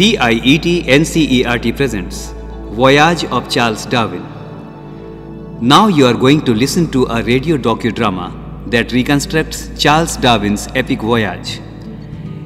CIET NCERT presents Voyage of Charles Darwin. Now you are going to listen to a radio docudrama that reconstructs Charles Darwin's epic voyage.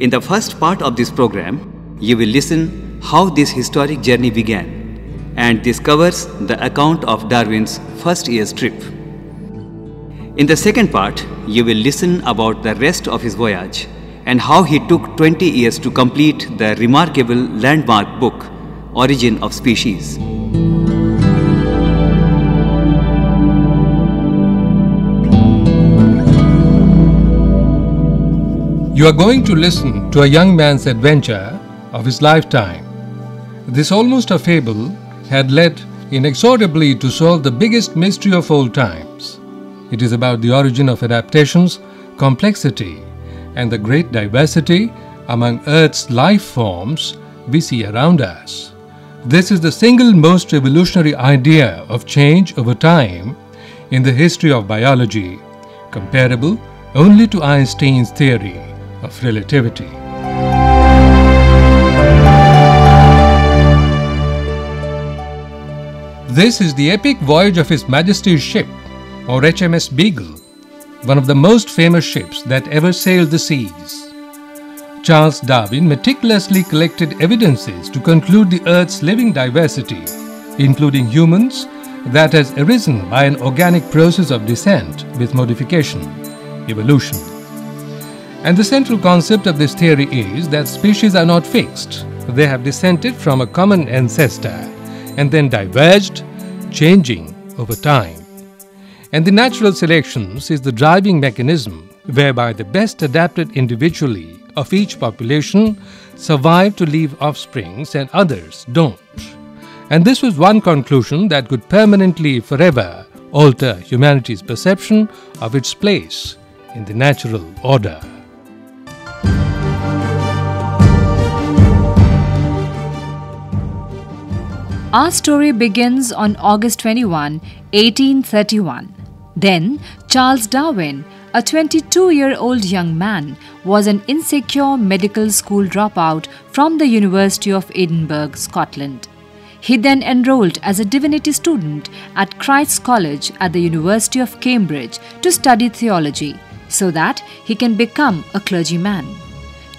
In the first part of this program, you will listen how this historic journey began and this covers the account of Darwin's first year's trip. In the second part, you will listen about the rest of his voyage and how he took 20 years to complete the remarkable landmark book, Origin of Species. You are going to listen to a young man's adventure of his lifetime. This almost a fable had led inexorably to solve the biggest mystery of all times. It is about the origin of adaptations, complexity, and the great diversity among Earth's life forms we see around us. This is the single most revolutionary idea of change over time in the history of biology, comparable only to Einstein's theory of relativity. This is the epic voyage of His Majesty's ship, or HMS Beagle, one of the most famous ships that ever sailed the seas. Charles Darwin meticulously collected evidences to conclude the Earth's living diversity, including humans, that has arisen by an organic process of descent with modification, evolution. And the central concept of this theory is that species are not fixed. They have descended from a common ancestor and then diverged, changing over time. And the natural selections is the driving mechanism whereby the best adapted individually of each population survive to leave offsprings and others don't. And this was one conclusion that could permanently, forever, alter humanity's perception of its place in the natural order. Our story begins on August 21, 1831. Then, Charles Darwin, a 22 year old young man, was an insecure medical school dropout from the University of Edinburgh, Scotland. He then enrolled as a divinity student at Christ's College at the University of Cambridge to study theology so that he can become a clergyman.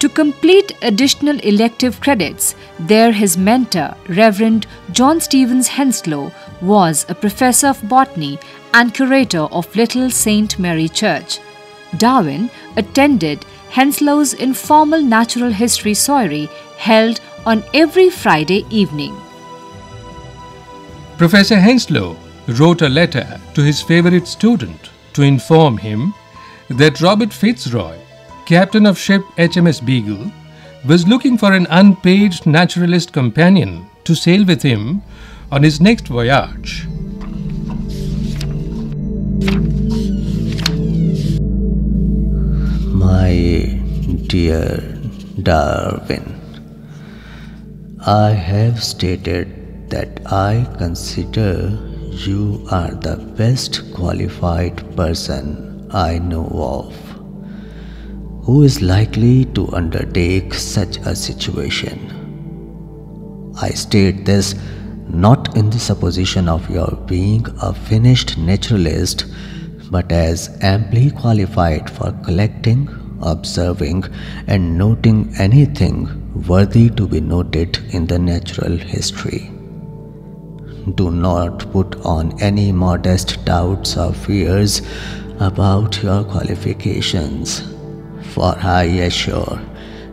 To complete additional elective credits, there his mentor, Reverend John Stevens Henslow, was a professor of botany and curator of Little St. Mary Church. Darwin attended Henslow's informal natural history soiree held on every Friday evening. Professor Henslow wrote a letter to his favorite student to inform him that Robert Fitzroy, captain of ship HMS Beagle, was looking for an unpaid naturalist companion to sail with him on his next voyage. My dear Darwin, I have stated that I consider you are the best qualified person I know of who is likely to undertake such a situation. I state this not in the supposition of your being a finished naturalist, but as amply qualified for collecting, observing, and noting anything worthy to be noted in the natural history. Do not put on any modest doubts or fears about your qualifications, for I assure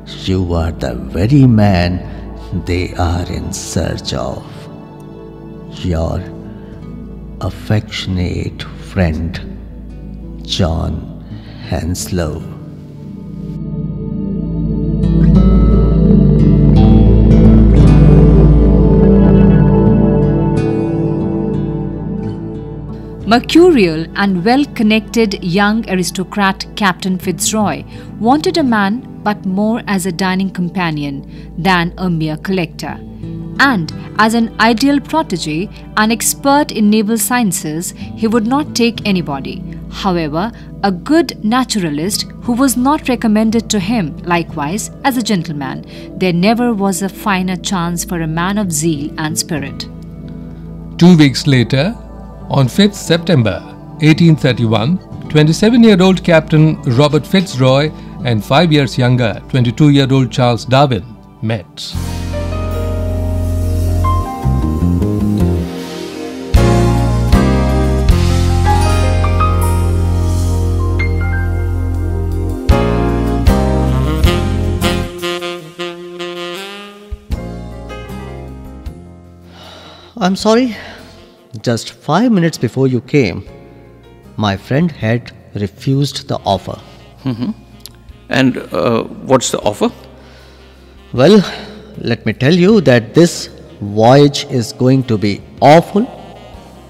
you are the very man they are in search of. Your affectionate friend, John Henslow. Mercurial and well connected young aristocrat Captain Fitzroy wanted a man but more as a dining companion than a mere collector. And as an ideal protege, an expert in naval sciences, he would not take anybody, However, a good naturalist who was not recommended to him, likewise, as a gentleman, there never was a finer chance for a man of zeal and spirit. Two weeks later, on 5th September 1831, 27 year old Captain Robert Fitzroy and 5 years younger 22 year old Charles Darwin met. I'm sorry. Just five minutes before you came, my friend had refused the offer. And uh, what's the offer? Well, let me tell you that this voyage is going to be awful,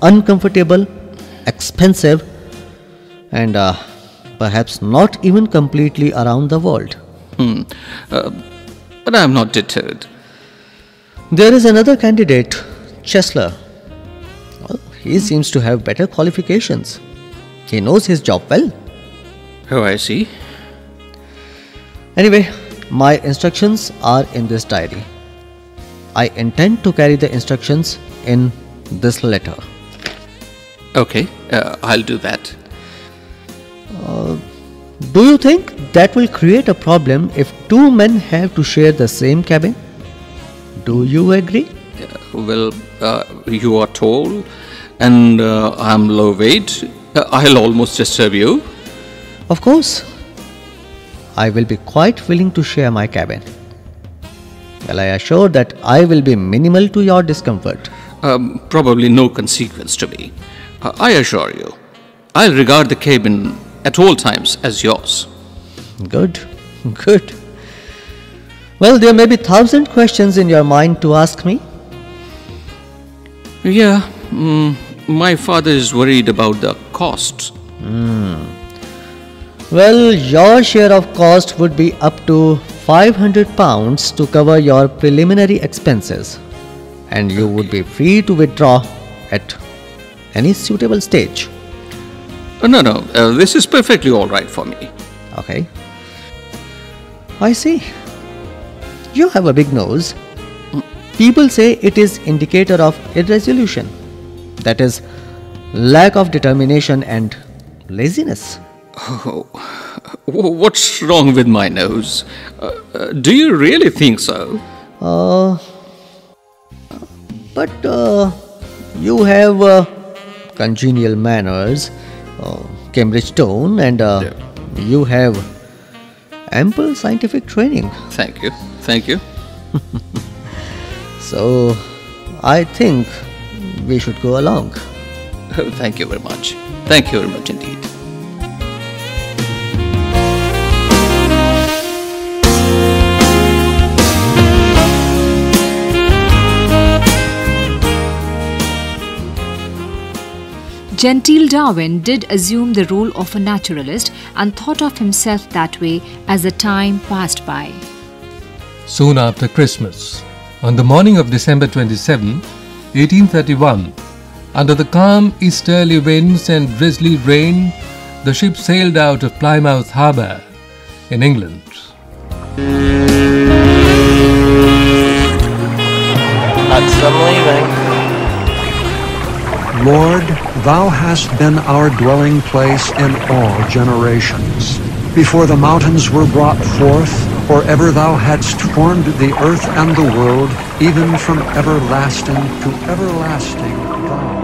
uncomfortable, expensive, and uh, perhaps not even completely around the world. But I'm not deterred. There is another candidate, Chester. Well, he seems to have better qualifications. He knows his job well. Oh, I see. Anyway, my instructions are in this diary. I intend to carry the instructions in this letter. Okay, uh, I'll do that. Do you think that will create a problem if two men have to share the same cabin? Do you agree? Well, uh, you are tall, and uh, I'm low weight. Uh, I'll almost disturb you. Of course. I will be quite willing to share my cabin. Well, I assure that I will be minimal to your discomfort. Um, probably no consequence to me. Uh, I assure you, I'll regard the cabin at all times as yours. Good, good. Well, there may be thousand questions in your mind to ask me. Yeah, mm, my father is worried about the costs. Well, your share of cost would be up to 500 pounds to cover your preliminary expenses, and you would be free to withdraw at any suitable stage. Uh, no, no, uh, this is perfectly all right for me. Okay. I see. You have a big nose. People say it is indicator of irresolution. That is lack of determination and laziness. W- What's wrong with my nose? Uh, uh, do you really think so? Uh, but uh, you have uh, congenial manners, uh, Cambridge tone, and uh, you have ample scientific training. Thank you, thank you. So, I think we should go along. Oh, thank you very much. Thank you very much indeed. Gentile Darwin did assume the role of a naturalist and thought of himself that way as the time passed by. Soon after Christmas, on the morning of December 27, 1831, under the calm easterly winds and drizzly rain, the ship sailed out of Plymouth Harbour in England. Hudson leaving. Lord, thou hast been our dwelling place in all generations. Before the mountains were brought forth, or ever thou hadst formed the earth and the world, even from everlasting to everlasting, thou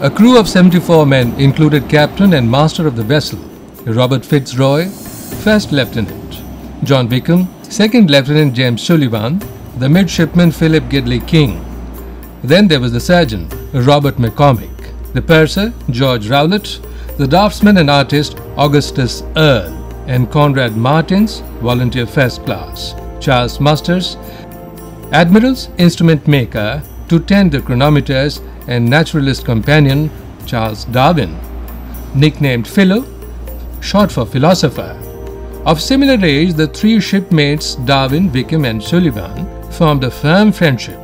A crew of 74 men included captain and master of the vessel, Robert Fitzroy, first lieutenant, John Wickham, second lieutenant James Sullivan, the midshipman Philip Gidley King. Then there was the surgeon, Robert McCormick, the purser, George Rowlett, the draftsman and artist, Augustus Earle, and Conrad Martens, volunteer first class, Charles Musters, Admiral's instrument maker to tend the chronometers and naturalist companion Charles Darwin, nicknamed Philo, short for philosopher. Of similar age, the three shipmates Darwin, Wickham, and Sullivan formed a firm friendship.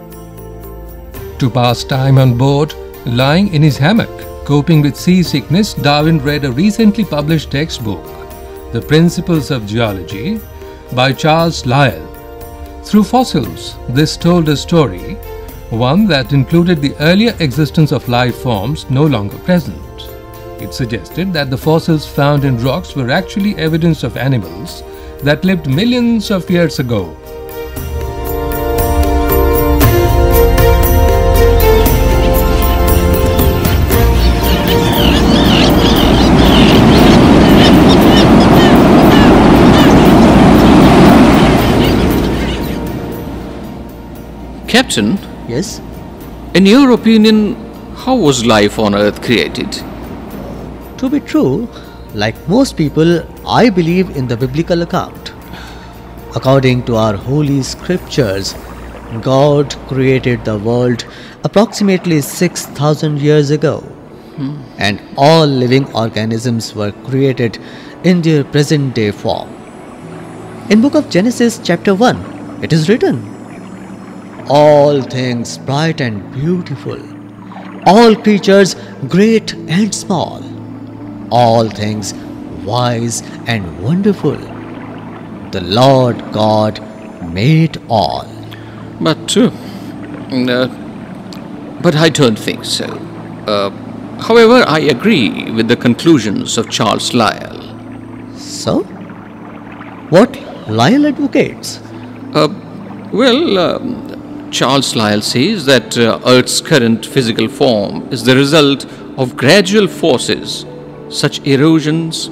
To pass time on board, lying in his hammock, coping with seasickness, Darwin read a recently published textbook, The Principles of Geology, by Charles Lyell. Through fossils, this told a story, one that included the earlier existence of life forms no longer present. It suggested that the fossils found in rocks were actually evidence of animals that lived millions of years ago. Captain, Yes? in your opinion, how was life on Earth created? To be true, like most people, I believe in the biblical account. According to our holy scriptures, God created the world approximately 6000 years ago. Hmm. And all living organisms were created in their present day form. In book of Genesis chapter 1, it is written, all things bright and beautiful, all creatures great and small, all things wise and wonderful. The Lord God made all. But, uh, uh, but I don't think so. Uh, however, I agree with the conclusions of Charles Lyell. So, what Lyell advocates? Uh, well, um, Charles Lyell says that uh, Earth's current physical form is the result of gradual forces, such erosions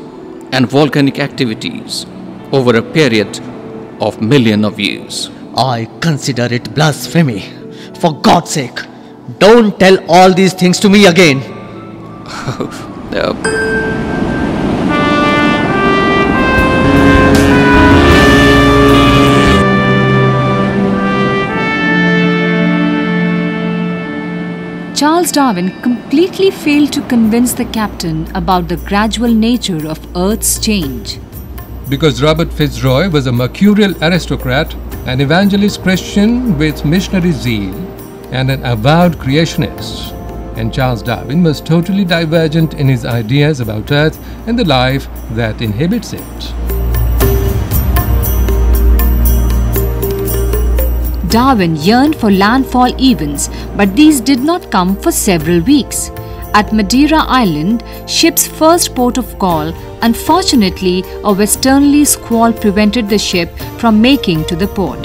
and volcanic activities, over a period of million of years. I consider it blasphemy. For God's sake, don't tell all these things to me again. Uh, Charles Darwin completely failed to convince the captain about the gradual nature of Earth's change. Because Robert Fitzroy was a mercurial aristocrat, an evangelist Christian with missionary zeal, and an avowed creationist. And Charles Darwin was totally divergent in his ideas about Earth and the life that inhabits it. Darwin yearned for landfall events, but these did not come for several weeks. At Madeira Island, ship's first port of call, unfortunately, a westerly squall prevented the ship from making to the port.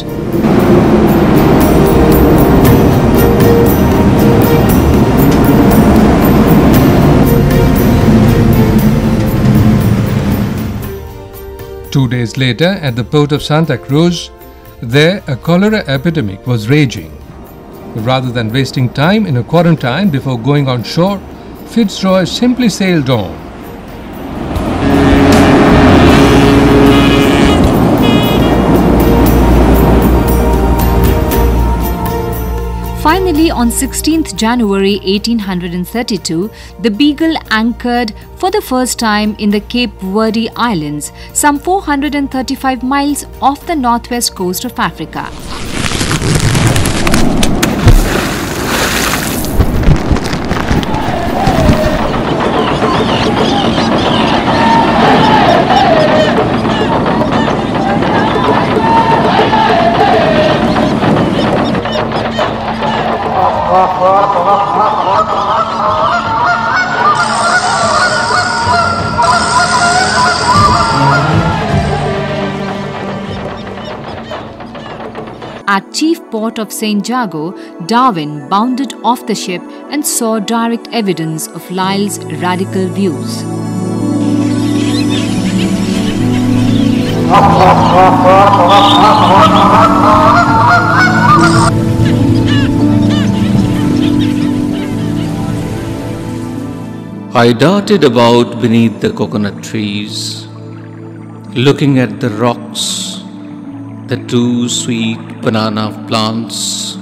Two days later, at the port of Santa Cruz, there a cholera epidemic was raging. Rather than wasting time in a quarantine before going on shore, Fitzroy simply sailed on. Finally, on 16th January 1832, the Beagle anchored for the first time in the Cape Verde Islands, some 435 miles off the northwest coast of Africa. Port of St. Jago, Darwin bounded off the ship and saw direct evidence of Lyell's radical views. I darted about beneath the coconut trees, looking at the rocks the two sweet banana plants,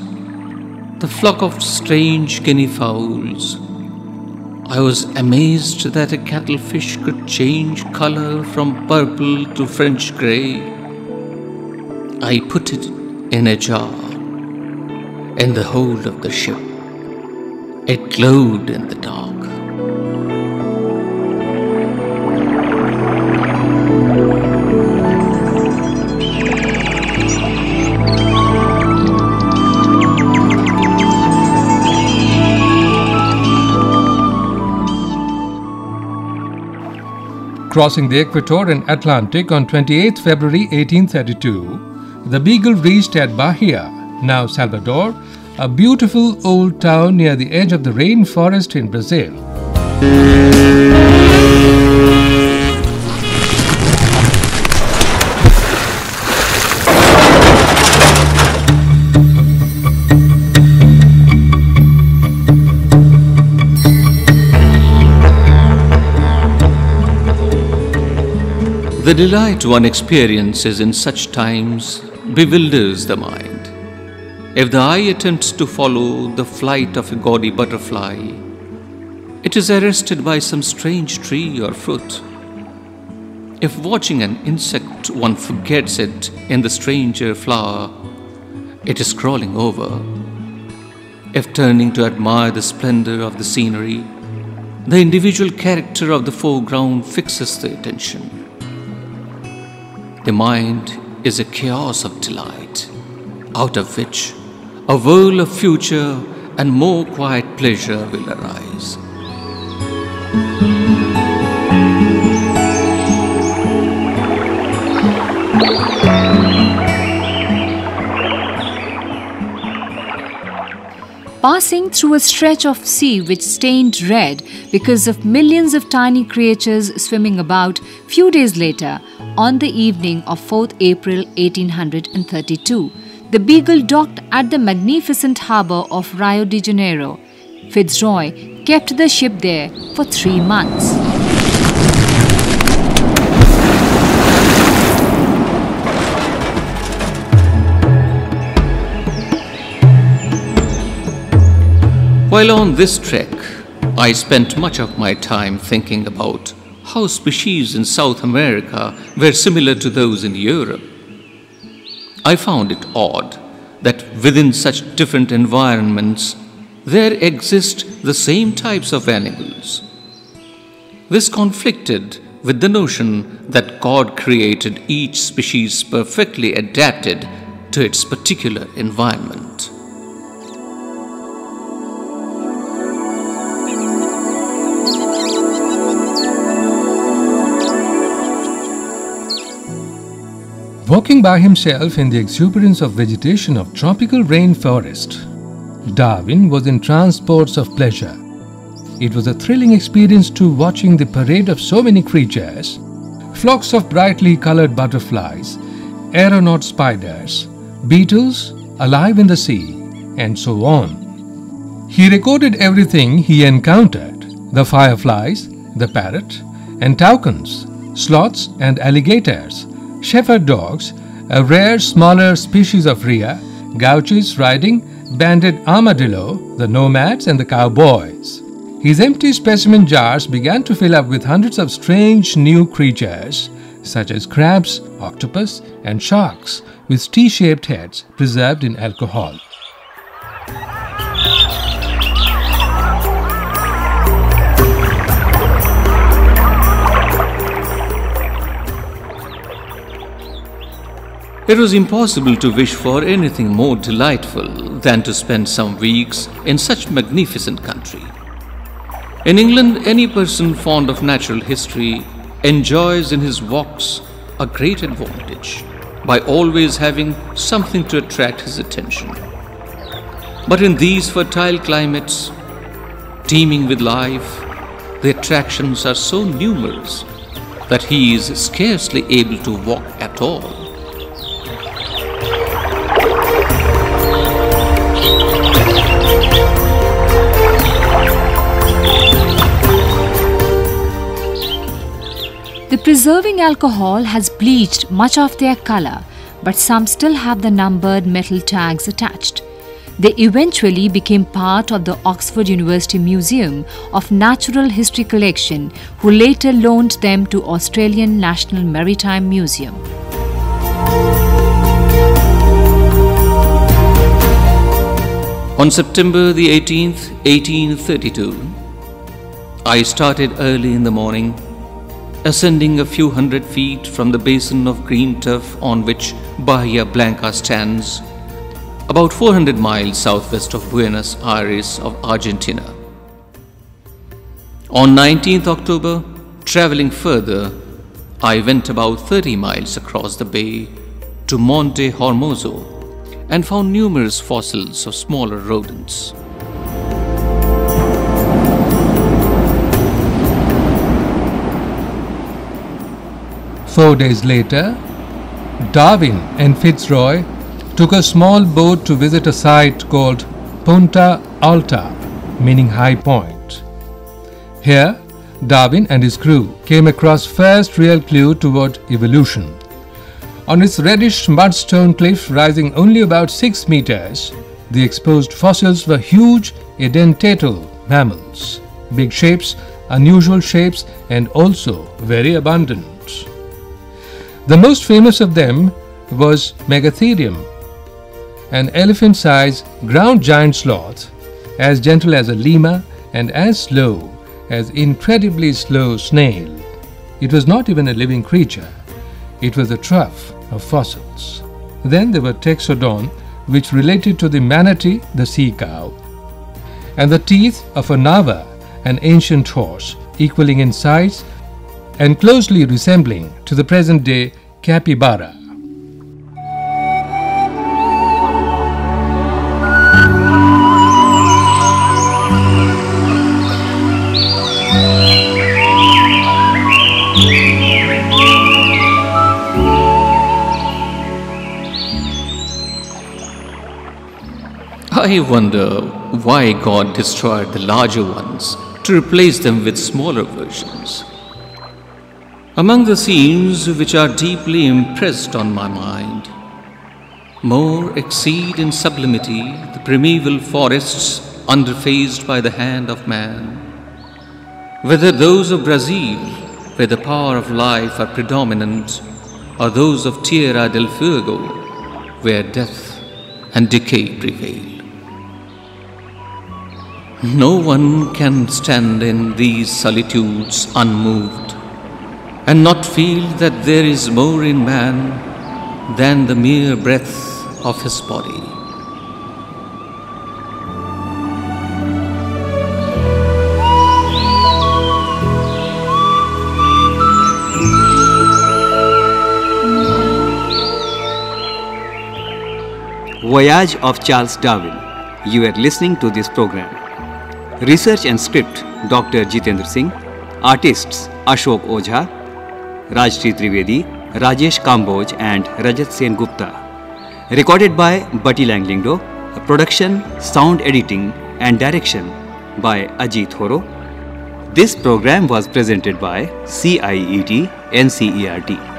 the flock of strange guinea fowls. I was amazed that a cuttlefish could change color from purple to French grey. I put it in a jar in the hold of the ship. It glowed in the dark. Crossing the equator and Atlantic on 28 February 1832, the Beagle reached at Bahia, now Salvador, a beautiful old town near the edge of the rainforest in Brazil. The delight one experiences in such times bewilders the mind. If the eye attempts to follow the flight of a gaudy butterfly, it is arrested by some strange tree or fruit. If watching an insect one forgets it in the stranger flower, it is crawling over. If turning to admire the splendor of the scenery, the individual character of the foreground fixes the attention. The mind is a chaos of delight, out of which a world of future and more quiet pleasure will arise. passing through a stretch of sea which stained red because of millions of tiny creatures swimming about few days later on the evening of 4th April 1832 the Beagle docked at the magnificent harbour of Rio de Janeiro. Fitzroy kept the ship there for three months. While on this trek, I spent much of my time thinking about how species in South America were similar to those in Europe. I found it odd that within such different environments, there exist the same types of animals. This conflicted with the notion that God created each species perfectly adapted to its particular environment. Walking by himself in the exuberance of vegetation of tropical rainforest, Darwin was in transports of pleasure. It was a thrilling experience to watching the parade of so many creatures, flocks of brightly colored butterflies, aeronaut spiders, beetles alive in the sea, and so on. He recorded everything he encountered the fireflies, the parrot, and toucans, sloths, and alligators shepherd dogs, a rare smaller species of rhea, gauchos riding banded armadillo, the nomads, and the cowboys. His empty specimen jars began to fill up with hundreds of strange new creatures, such as crabs, octopus, and sharks, with T shaped heads preserved in alcohol. It was impossible to wish for anything more delightful than to spend some weeks in such magnificent country. In England, any person fond of natural history enjoys in his walks a great advantage by always having something to attract his attention. But in these fertile climates, teeming with life, the attractions are so numerous that he is scarcely able to walk at all. The preserving alcohol has bleached much of their color, but some still have the numbered metal tags attached. They eventually became part of the Oxford University Museum of Natural History collection, who later loaned them to Australian National Maritime Museum. On September the 18th, 1832, I started early in the morning, ascending a few hundred feet from the basin of green turf on which Bahia Blanca stands, about 400 miles southwest of Buenos Aires of Argentina. On 19th October, traveling further, I went about 30 miles across the bay to Monte Hermoso and found numerous fossils of smaller rodents. Four days later, Darwin and Fitzroy took a small boat to visit a site called Punta Alta, meaning high point. Here, Darwin and his crew came across first real clue toward evolution. On its reddish mudstone cliff rising only about 6 meters, the exposed fossils were huge edentatal mammals, big shapes, unusual shapes, and also very abundant. The most famous of them was Megatherium, an elephant sized ground giant sloth, as gentle as a lemur and as slow as incredibly slow snail. It was not even a living creature, it was a trough of fossils. Then there were Toxodon, which related to the manatee, the sea cow, and the teeth of a Nava, an ancient horse, equaling in size and closely resembling to the present day capybara. I wonder why God destroyed the larger ones to replace them with smaller versions. Among the scenes which are deeply impressed on my mind, more exceed in sublimity the primeval forests underfaced by the hand of man. Whether those of Brazil, where the power of life are predominant, or those of Tierra del Fuego, where death and decay prevail. No one can stand in these solitudes unmoved and not feel that there is more in man than the mere breath of his body. Voyage of Charles Darwin. You are listening to this program. Research and script Dr. Jitendra Singh. Artists Ashok Ojha, Rajshri Trivedi, Rajesh Kamboj, and Rajat Sen Gupta. Recorded by Bati Langlingdo. Production, sound editing, and direction by Ajit Horo. This program was presented by CIET NCERT.